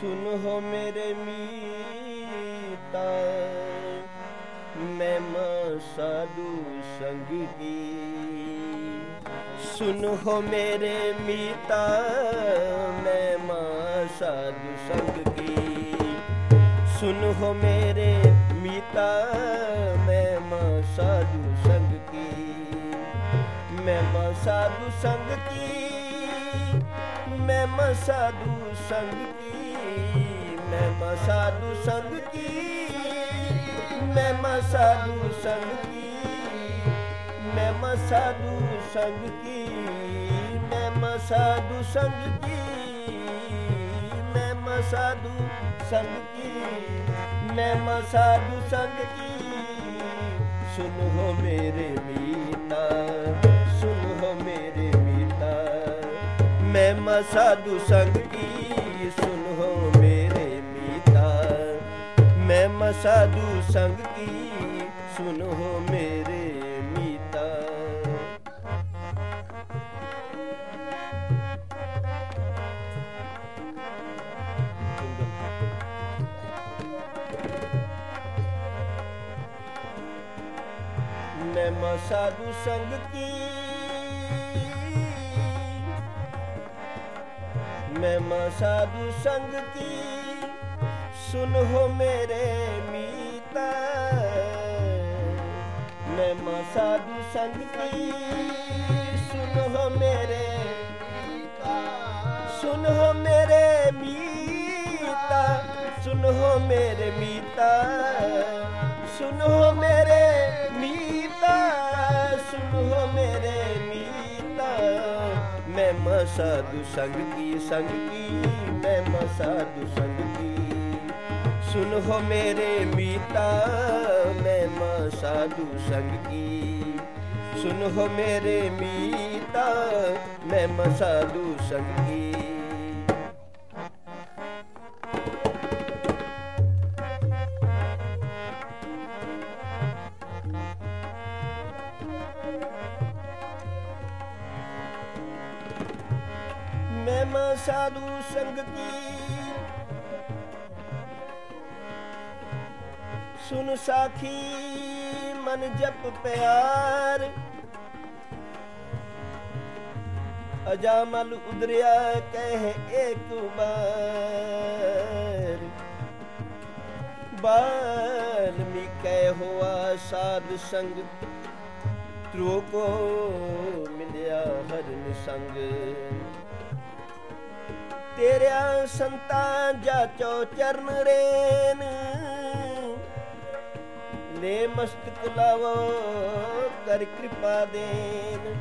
ਸੁਨੋ ਮੇਰੇ ਮੀਤਾ ਮੈਂ ਮਾ ਸਾਧੂ ਸੰਗ ਕੀ ਸੁਨੋ ਮੇਰੇ ਮੀਤਾ ਮੈਂ ਮਾ ਸਾਧੂ ਸੰਗ ਕੀ ਸੁਨੋ ਮੇਰੇ ਮੀਤਾ ਮੈਂ ਮਾ ਸਾਧੂ ਸੰਗ ਕੀ ਮੈਂ ਮਾ ਸਾਧੂ ਸੰਗ ਕੀ ਮੈਂ ਮਾ ਸਾਧੂ ਸੰਗ ਕੀ ਮੈਂ ਮਾ ਸਾਧੂ ਸੰਗ ਕੀ? ਮੈਂ ਮਾ ਸਾਧੂ ਸੰਗ ਕੀ? ਮੈਂ ਮਾ ਸਾਧੂ ਸੰਗ ਕੀ? ਮੈਂ ਮਾ ਸਾਧੂ ਸੰਗ ਕੀ? ਮੈਂ ਮਾ ਸਾਧੂ ਸੰਗ ਕੀ? ਮੈਂ ਮਾ ਸਾਧੂ ਸੰਗ ਕੀ? ਸੁਨੋ ਮੇਰੇ ਮੀਤਾ ਸੁਨੋ ਮੇਰੇ ਮੀਤਾ। ਮੈਂ ਮਾ ਸਾਧੂ ਸੰਗ ਕੀ? ਸਾਧੂ ਸੰਗ ਕੀ? ਸੁਨੋ ਮੇਰੇ ਮੀਤਾ। ਮੈਂ ਮਾ ਸਾਧੂ ਸੰਗ ਕੀ? ਮੈਂ ਮਾ ਸਾਧੂ ਸੰਗ ਕੀ? ਸੁਨੋ ਮੇਰੇ ਮੀਤਾ ਮੈਂ ਮਾ ਸਾਧੂ ਸੰਗ ਕੀ ਸੁਨੋ ਮੇਰੇ ਸੁਨੋ ਮੇਰੇ ਮੀਤਾ ਸੁਨੋ ਮੇਰੇ ਮੀਤਾ ਸੁਨੋ ਮੇਰੇ ਮੀਤਾ ਸੁਨੋ ਮੇਰੇ ਮੀਤਾ ਮੈਂ ਮਾ ਸਾਧੂ ਸੰਗ ਕੀ ਸੰਗ ਕੀ ਮੈਂ ਮਾ ਸਾਧੂ ਸੰਗ सुनो मेरे मीता मैं माँ साधु संग की सुनो मेरे मीता मैं माँ साधु संग की मैं माँ साधु संग की ਸੁਨ ਸਾਖੀ, ਮਨ ਜਪ ਪਿਆਰ। ਅਜਾਮਲ ਉਦਰਿਆ ਕਹਿ ਏਕ ਬਾਰ ਬਾਲਮੀ ਕਹਿ ਹੋਆ, ਸਾਧ ਸੰਗ ਤ੍ਰੋ ਕੋ ਮਿਲਿਆ ਹਰਨ ਸੰਗ। ਤੇਰਿਆ ਸੰਤਾਂ ਜਾਚੋ ਚਰਨ ਰੇਨ। ਲੈ ਮਸਤਕ ਲਾਵੋ ਕਰ ਕਿਰਪਾ ਦੇਨ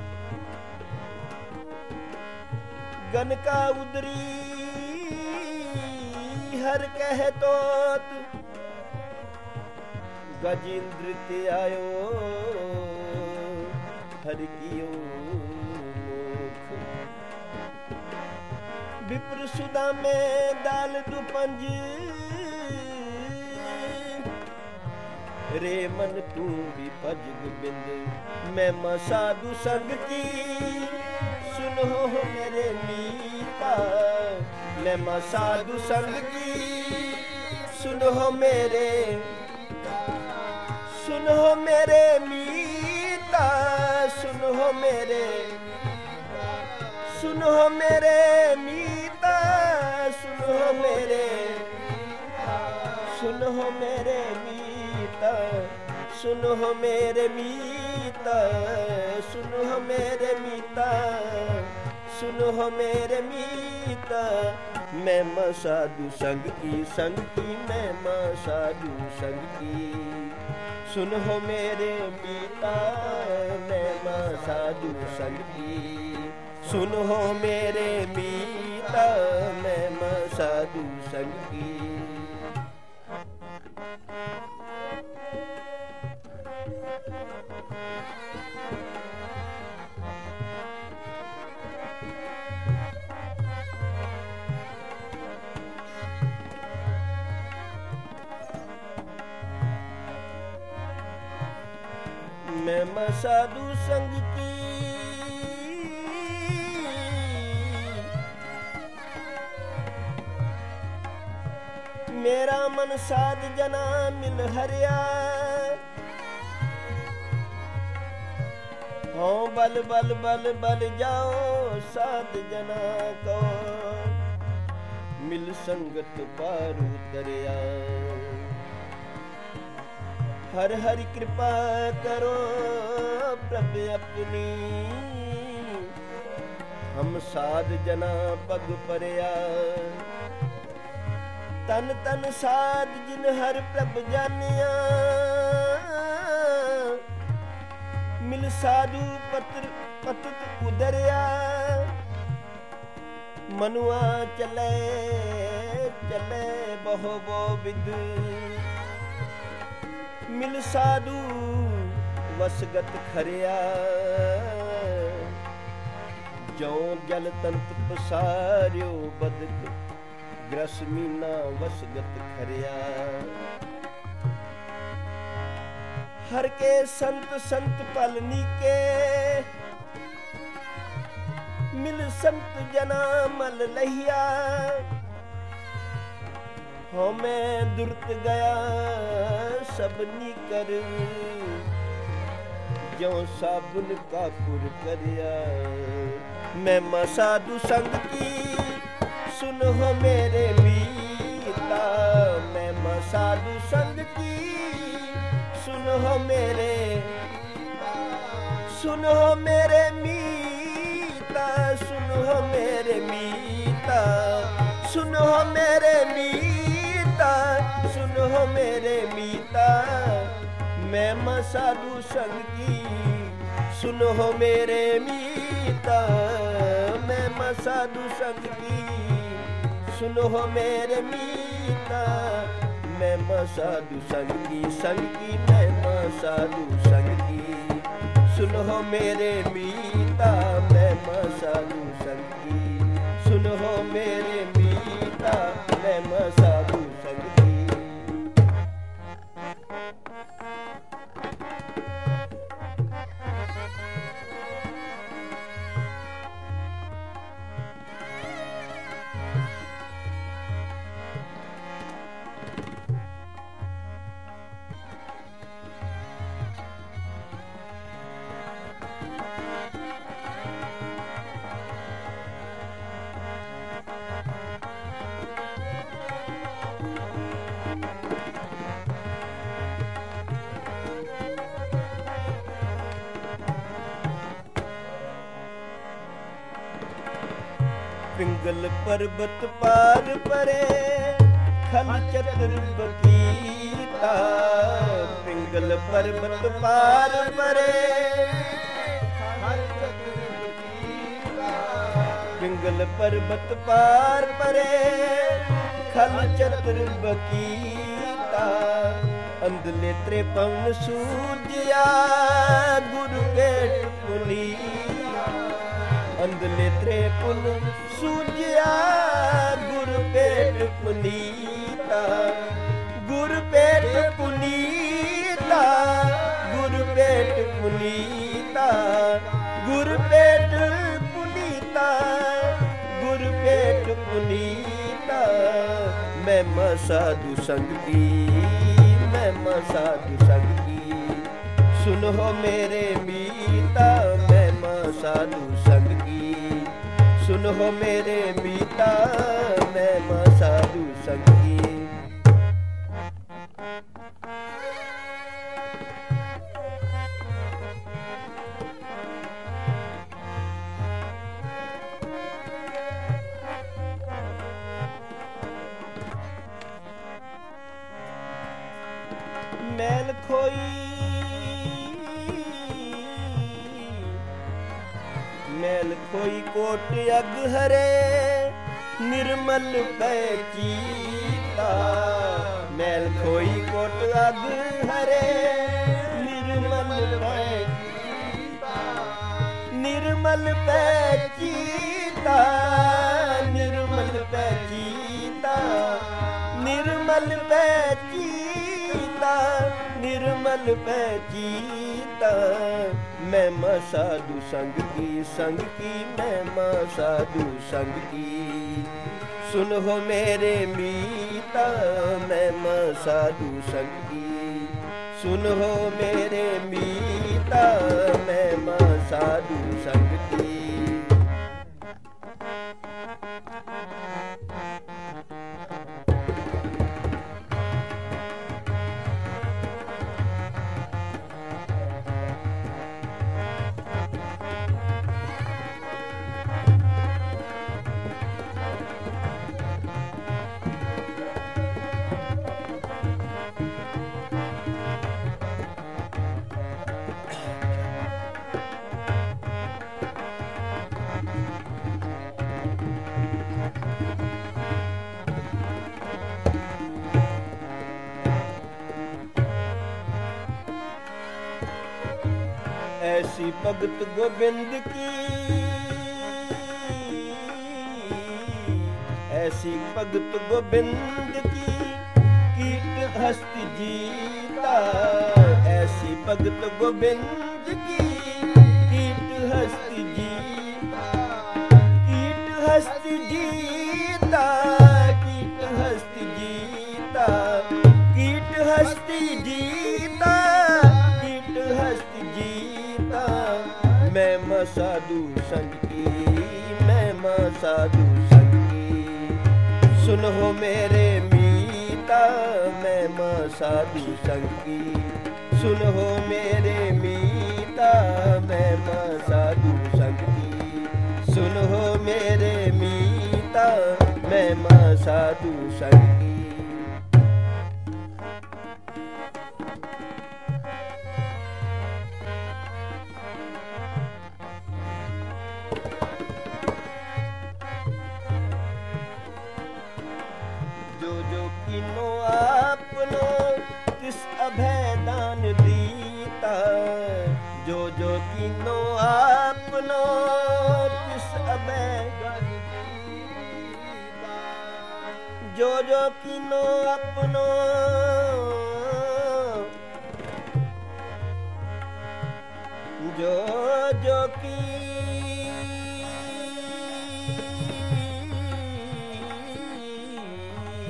ਗਨਕਾ ਉਦਰੀ, ਹਰ ਕਹਿ ਤੋਤ। ਗਜਿੰਦਰ ਤੇ ਆਇਓ, ਹਰ ਕੀਓ ਵਿਪਰ ਸੁਦਾ ਮੈਂ ਦਾਲ ਦੂ ਰੇ ਮਨ ਤੂੰ ਵੀ ਭਜ ਗੋਬਿੰਦ। ਮੈਂ ਮਾ ਸਾਧੂ ਸੰਗ ਕੀ? ਸੁਨੋ ਮੇਰੇ ਮੀਤਾ। ਮੈਂ ਮਾ ਸਾਧੂ ਸੰਗ ਕੀ? ਸੁਨੋ ਮੇਰੇ ਸੁਨੋ ਮੇਰੇ ਮੀਤਾ। ਸੁਨੋ ਮੇਰੇ ਸੁਨੋ ਮੇਰੇ ਮੀਤਾ। ਸੁਨੋ ਮੇਰੇ ਸੁਨੋ ਮੇਰੇ ਮੀਤ ਸੁਨੋ ਮੇਰੇ ਮੀਤਾ ਸੁਨੋ ਮੇਰੇ ਮੀਤਾ ਮੈਂ ਮਾ ਸਾਧੂ ਸੰਗ ਕੀ ਸੰਗ ਕੀ ਮੈਂ ਮਾ ਸਾਧੂ ਸੰਗ ਕੀ ਸੁਨੋ ਮੇਰੇ ਮੀਤਾ ਮੈਂ ਮਾ ਸਾਧੂ ਸੰਗ ਕੀ ਸੁਨੋ ਮੇਰੇ ਮੀਤ ਮੈਂ ਮਾ ਸਾਧੂ ਸੰਗ ਕੀ ਮੈਂ ਸਾਧੂ ਸੰਗ ਕੀ ਮੇਰਾ ਮਨ ਸਾਧ ਜਨਾ ਮਿਲ ਹਰਿਆ। ਹੋ ਬਲ ਬਲ ਬਲ ਬਲ ਜਾਓ ਸਾਧ ਜਨਾ ਕੋ। ਮਿਲ ਸੰਗਤ ਪਾਰੂ ਦਰਿਆ। ਹਰ ਹਰ ਕਿਰਪਾ ਕਰੋ ਪ੍ਰਭ ਆਪਣੀ। ਹਮ ਸਾਧ ਜਨਾ ਪਗ ਪਰਿਆ। ਤਨ ਤਨ ਸਾਧ ਜਿਨ ਹਰ ਪ੍ਰਭ ਜਾਣਿਆ। ਮਿਲ ਸਾਧੂ ਪਤਰ ਪਤਤ ਉਦਰਿਆ। ਮਨੁਆ ਚਲੇ ਚਲੇ ਬਹੁ ਬੋ ਵਿਦ ਮਿਲ ਸਾਧੂ ਵਸਗਤ ਖਰਿਆ। ਜੋ ਜਲ ਤੰਤ ਪਸਾਰਿਓ ਬਦਕ, ਗ੍ਰਸ ਮੀਨਾ ਵਸਗਤ ਖਰਿਆ। ਹਰ ਕੇ ਸੰਤ ਸੰਤ ਪਲ ਨੀਕੇ, ਮਿਲ ਸੰਤ ਜਨਾ ਮਲ ਲਹਿਆ। ਹੋ, ਮੈਂ ਦੁਰਤ ਗਿਆ ਸਭਨੀ ਕਰ। ਜੋ ਸਾਬਨ ਕਾਪੁਰ ਕਰਿਆ, ਮੈਂ ਮਸਾਧੂ ਸੰਗ ਕੀ? ਸੁਨੋ ਮੇਰੇ ਮੀਤਾ, ਮੈਂ ਮਸਾਧੂ ਸੰਗ ਕੀ? ਸੁਨੋ ਮੇਰੇ ਸੁਨੋ ਮੇਰੇ ਮੀਤਾ, ਸੁਨੋ ਮੇਰੇ ਮੀਤਾ, ਸੁਨੋ ਮੇਰੇ ਮੀਤਾ। ਸੁਨੋ ਮੇਰੇ ਮੀਤਾ, ਮੈਂ ਮਸਾਦੂ ਸੰਗ ਕੀ? ਸੁਨੋ ਮੇਰੇ ਮੀਤਾ, ਮੈਂ ਮਸਾਦੂ ਸੰਗ ਕੀ? ਸੁਨੋ ਮੇਰੇ ਮੀਤਾ, ਮੈਂ ਮਸਾਦੂ ਸੰਗ ਕੀ? ਸੰਗ ਕੀ, ਮੈਂ ਮਸਾਦੂ ਸੰਗ ਕੀ? ਸੁਨੋ ਮੇਰੇ ਮੀਤਾ, ਮੈਂ ਮਸਾਦੂ ਸੰਗ ਕੀ? ਸੁਨੋ ਮੇਰੇ ਪਿੰਗਲ ਪਰਬਤ ਪਾਰ ਪਰੇ, ਖਲ ਚਤੁਰ ਬਕੀਤਾ ਪਿੰਗਲ ਪਰਬਤ ਪਾਰ ਪਰੇ, ਖਲ ਚਤਰ ਬਕੀਤਾ ਪਿੰਗਲ ਪਰਬਤ ਪਾਰ ਪਰੇ, ਖਲ ਚਤੁਰ ਬਕੀਤਾ ਅੰਦਲੇ ਤ੍ਰੇ ਸੂਜਿਆ ਗੁਰੂ ਪੇਟ ਪੁਨੀ ਅੰਦਲੇ ਤ੍ਰੇ ਪੁਨ ਸੂਜਿਆ ਗੁਰ ਪੇਟ ਪੁਨੀਤਾ। ਗੁਰ ਪੇਟ ਪੁਨੀਤਾ, ਗੁਰ ਪੇਟ ਪੁਨੀਤਾ। ਗੁਰ ਪੇਟ ਪੁਨੀਤਾ, ਗੁਰ ਪੇਟ ਪੁਨੀਤਾ। ਮੈਂ ਮਸਾਧੂ ਸੰਗ ਕੀ ਮੈਂ ਮਸਾਧੂ ਸਾਧੂ ਕੀ। ਸੁਨੋ ਮੇਰੇ ਮੀਰ। ਸਾਧੂ ਸੰਗ। ਕੀ ਸੁਨੋ ਮੇਰੇ ਮੀਤਾ ਮੈਂ ਮਸਾਧੂ ਸੰਗ। ਕੋਟ ਅਗ ਹਰੇ, ਨਿਰਮਲ ਪੈ ਚੀਤਾ। ਮੈਲ ਖੋਈ ਕੋਟ ਅਗ ਹਰੇ, ਨਿਰਮਲ ਪੈ ਚੀਤਾ। ਨਿਰਮਲ ਪੈ ਚੀਤਾ, ਨਿਰਮਲ ਪੈ ਚੀਤਾ। ਨਿਰਮਲ ਪੈ ਚੀਤਾ। ਨਿਰਮਲ ਪੈ ਚੀਤਾ ਮੈਂ ਮਸਾਧੂ ਸੰਗ ਕੀ ਸੰਗ ਕੀ ਮੈਂ ਮਸਾਧੂ ਸੰਗ ਕੀ। ਸੁਨੋ ਮੇਰੇ ਮੀਤਾ ਮੈਂ ਸਾਧੂ ਸੰਗੀ ਸੁਨੋ ਮੇਰੇ ਮੀਤਾ ਐਸੀ ਭਗਤ ਗੋਬਿੰਦ ਕੀ। ਐਸੀ ਭਗਤ ਗੋਬਿੰਦ ਕੀ, ਕੀਟ ਹਸਤ ਜੀਤਾ। ਐਸੀ ਭਗਤ ਗੋਬਿੰਦ ਕੀ, ਕੀਟ ਹਸਤ ਜੀਤਾ। ਕੀਟ ਹਸਤ ਜੀਤਾ, ਕੀਟ ਹਸਤ ਜੀਤਾ। ਕੀਟ ਹਸਤ ਸਾਧੂ ਕੀ ਮੈਂ ਮਾ ਸਾਧੂ ਸੰਗ ਕੀ ਸੁਨੋ ਮੇਰੇ ਮੀਤਾ ਮੈਂ ਮਾ ਸਾਧੂ ਸੰਗ ਕੀ ਸੁਨੋ ਮੇਰੇ ਮੀਤਾ ਮੈਂ ਮਾ ਸਾਧੂ ਸੰਗ ਕੀ ਸੁਨੋ ਮੇਰੇ ਮੀਤਾ ਮੈਂ ਮਾ ਸਾਧੂ ਸੰਗ ਕੀ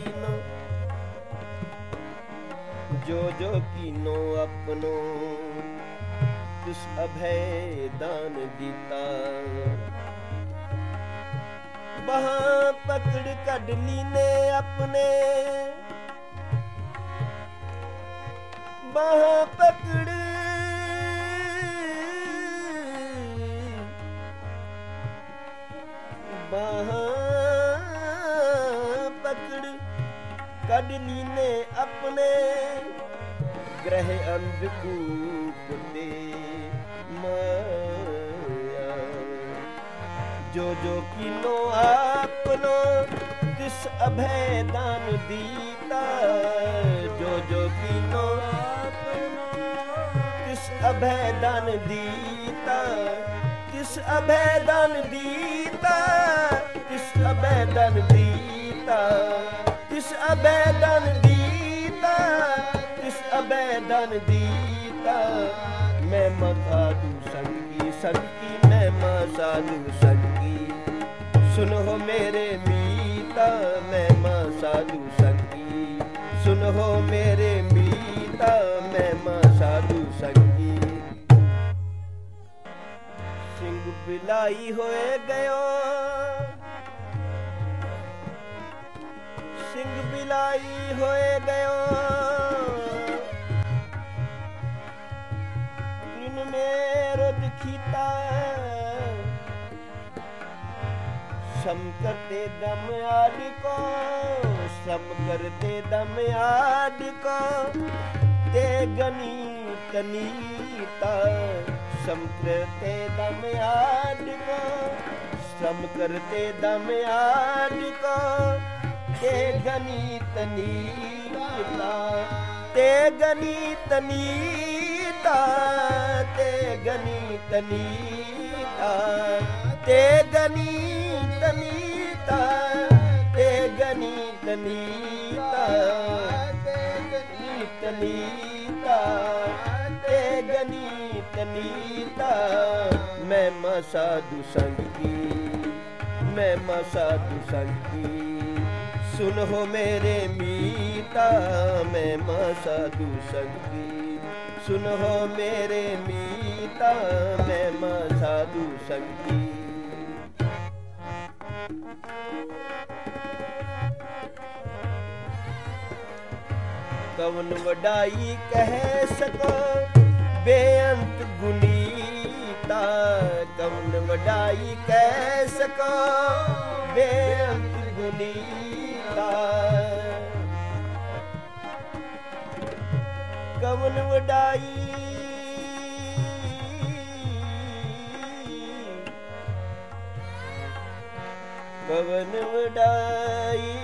ਕੀਨੋ ਜੋ ਜੋ ਕੀਨੋ ਆਪਨੋ, ਤਿਸ ਅਭੈ ਦਾਨ ਦਿੱਤਾ ਬਹਾ ਪਕੜ ਕੱਢ ਲੀਨੇ ਆਪਣੇ। ਬਹਾ ਪਕੜ ਆਪਣੇ ਗ੍ਰਹਿ ਅੰਧਕੂਪ ਤੇ ਮਾਇਆ। ਜੋ ਜੋ ਕੀਨੋ ਆਪਨੋ ਤਿਸ ਅਭੈ ਦਾਨ ਦੀਤਾ। ਜੋ ਜੋ ਕੀਨੋ ਆਪਨੋ ਤਿਸ ਅਭੈ ਦਾਨ ਦੀਤਾ। ਤਿਸ ਅਭੈ ਦਾਨ ਦੀਤਾ, ਤਿਸ ਅਭੈ ਦਾਨ ਦੀਤਾ। ਤਿਸ ਅਭੈ ਦਾਨ ਤਿਸ ਦੀਤਾ, ਮੈਂ ਮਸਾਧੂ ਸੰਗੀ ਸੰਗੀ ਮੈਂ ਮਸਾਧੂ ਸੰਗੀ। ਸੁਨੋ ਮੇਰੇ ਮੀਤਾ, ਮੈਂ ਮਸਾਧੂ ਸੰਗੀ। ਸੁਨੋ ਮੇਰੇ ਮੀਤਾ, ਮੈਂ ਮਸਾਧੂ ਸੰਗੀ। ਸਿੰਘ ਬਿਲਾਈ ਹੋਏ ਗਇਓ। ਸਿੰਘ ਬਿਲਾਈ ਹੋਏ ਗਇਓ। ਸਮ ਕਰਤੇ ਦਮ ਆਦ ਕੋ, ਸਮ ਕਰਤੇ ਦਮ ਆਦ ਕੋ। ਤੇ ਗਨੀ ਤਨੀਤਾ, ਸਮ ਕਰਤੇ ਦਮ ਆਦ ਕੋ, ਸਮ ਕਰਤੇ ਦਮ ਆਦ ਕੋ। ਤੇ ਗਨੀ ਤਨੀਤਾ, ਤੇ ਗਨੀ ਤਨੀਤਾ, ਤੇ ਗਨੀ ਤਨੀਤਾ, ਤੇ ਗਨੀ ਨੀਤਾ ਤੇ ਗਨੀਤ ਨੀਤਾ ਤੇ ਗਨੀਤ ਨੀਤਾ, ਤੇ ਗਨੀਤ ਨੀਤਾ। ਮੈਂ ਮਸਾ ਦੁਸੰਗ ਕੀ, ਮੈਂ ਮਸਾ ਦੁਸੰਗ ਕੀ। ਸੁਨ ਹੋ ਮੇਰੇ ਮੀਤਾ, ਮੈਂ ਮਸਾ ਦੁਸੰਗ ਕੀ। ਸੁਨ ਮੇਰੇ ਮੀਤਾ, ਮੈਂ ਮਸਾ ਦੁਸੰਗ ਕੀ। ਕਵਨ ਵਡਾਈ ਕਹਿ ਸਕੋ ਬੇਅੰਤ ਗੁਨੀਤਾ ਕਵਨ ਵਡਾਈ ਕਹਿ ਸਕੋ ਬੇਅੰਤ ਗੁਨੀਤਾ ਕਵਨ ਵਡਾਈ ਕਵਨ ਵਡਾਈ।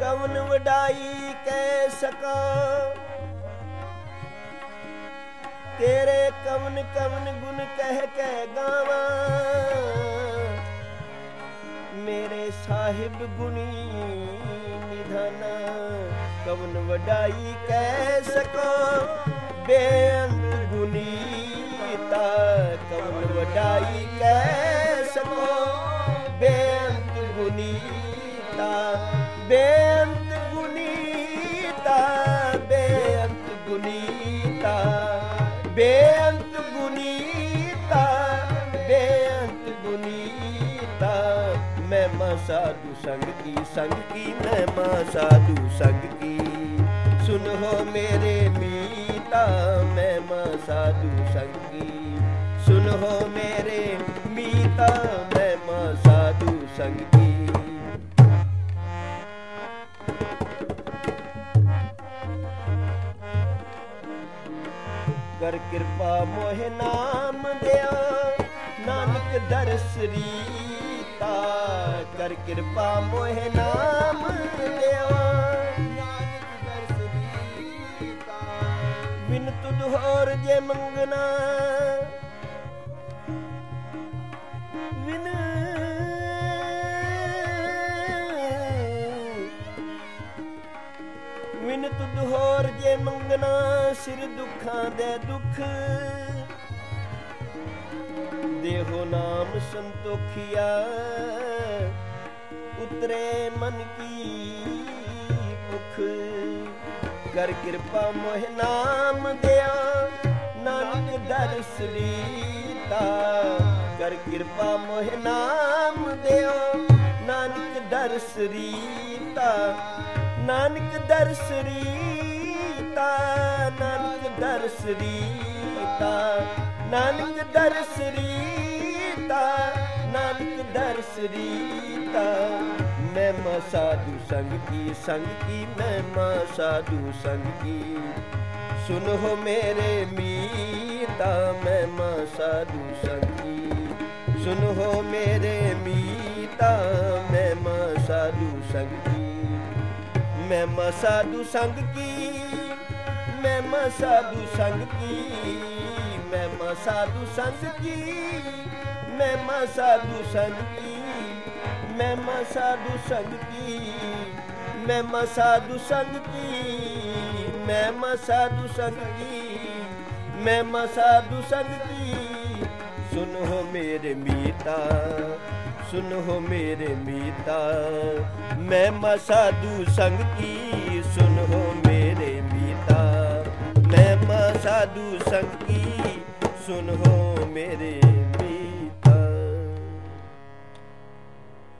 ਕਵਨ ਵਡਾਈ ਕਹਿ ਸਕਾ। ਤੇਰੇ ਕਵਨ ਕਵਨ ਗੁਣ ਕਹਿ ਕੇ ਗਾਵਾਂ। ਮੇਰੇ ਸਾਹਿਬ ਗੁਣੀ ਨਿਧਨ ਕਵਨ ਵਡਾਈ ਕਹਿ ਸਕੋ। ਬੇਅੰਤ ਗੁਨੀਤਾ ਕਵਨ ਵਡਾਈ ਕਹਿ ਸਕੋ। ਬੇਅੰਤ ਗੁਨੀਤਾ ਬੇਅੰਤ ਗੁਨੀਤਾ ਬੇਅੰਤ ਗੁਨੀਤਾ ਬੇਅੰਤ ਗੁਨੀਤਾ ਬੇਅੰਤ ਗੁਨੀਤਾ। ਮੈਂ ਮਾ ਸਾਧੂ ਸੰਗ ਕੀ ਸੰਗ ਕੀ ਮੈਂ ਮਾ ਸਾਧੂ ਸੰਗ ਕੀ। ਸੁਨ ਹੋ ਮੇਰੇ ਮੀ ਮੈਂ ਮਾ ਸਾਧੂ ਸੰਗੀ। ਕੀ ਮੇਰੇ ਮੀਤਾ, ਮੈਂ ਮਾ ਸਾਧੂ ਸੰਗ। ਕਰ ਕਿਰਪਾ ਮੋਹਿ ਨਾਮ ਦਿਆ, ਨਾਨਕ ਦਰਸ ਰੀਤਾ ਕਰ ਕਿਰਪਾ ਮੋਹਿ ਨਾਮ ਦਿਆ। ਹੋਰ ਜੇ ਮੰਗਣਾ। ਬਿਨ ਵਿਨ ਤੁਧ ਹੋਰ ਜੇ ਮੰਗਣਾ, ਸਿਰ ਦੁੱਖਾਂ ਦੇ ਦੁੱਖ। ਦੇਹੋ ਨਾਮ ਸੰਤੋਖਿਆ, ਉਤਰੇ ਮਨ ਕੀ ਭੁਖ। ਕਰ ਕਿਰਪਾ ਮੋਹਿ ਨਾਮ ਦਿਆ ਨਾਨਕ ਦਰਸ ਰੀਤਾ ਕਰ ਕਿਰਪਾ ਮੋਹਿ ਨਾਮ ਦਿਆ ਨਾਨਕ ਦਰਸ ਰੀਤਾ ਨਾਨਕ ਦਰਸ ਰੀਤਾ ਨਾਨਕ ਦਰਸ ਰੀਤਾ ਨਾਨਕ ਦਰਸ ਰੀਤਾ ਨਾਨਕ ਦਰਸ ਰੀਤਾ ਮੈਂ ਮਾ ਸਾਧੂ ਸੰਗ ਕੀ ਸੰਗ ਕੀ ਮੈਂ ਮਾ ਸਾਧੂ ਸੰਗ ਕੀ। ਸੁਨ ਹੋ ਮੇਰੇ ਮੀਤਾ ਮੈਂ ਮਾ ਸਾਧੂ ਸੰਗ ਕੀ। ਸੁਨ ਹੋ ਮੇਰੇ ਮੀਤਾ ਮੈਂ ਮਾ ਸਾਧੂ ਸੰਗ ਕੀ। ਮੈਂ ਮਾ ਸਾਧੂ ਸੰਗ ਕੀ ਮੈਂ ਮਾ ਸਾਧੂ ਸੰਗ ਕੀ। ਮੈਂ ਮਾ ਸਾਧੂ ਸੰਗ ਕੀ ਮੈਂ ਮਾ ਸਾਧੂ ਸੰਗ ਕੀ। ਮੈਂ ਮਾ ਸਾਧੂ ਸੰਗ ਕੀ ਮੈਂ ਮਾ ਸਾਧੂ ਸੰਗ ਕੀ ਮੈਂ ਮਾ ਸਾਧੂ ਸੰਗ ਕੀ ਮੈਂ ਮਾ ਸਾਧੂ ਸੰਗ ਕੀ ਸੁਨ ਮੇਰੇ ਮੀਤਾ ਸੁਨ ਮੇਰੇ ਮੀਤਾ ਮੈਂ ਮਾ ਸਾਧੂ ਸੰਗ ਕੀ ਸੁਨ ਮੇਰੇ ਮੀਤਾ। ਮੈਂ ਮਾ ਸਾਧੂ ਸੰਗ ਕੀ ਸੁਨ ਮੇਰੇ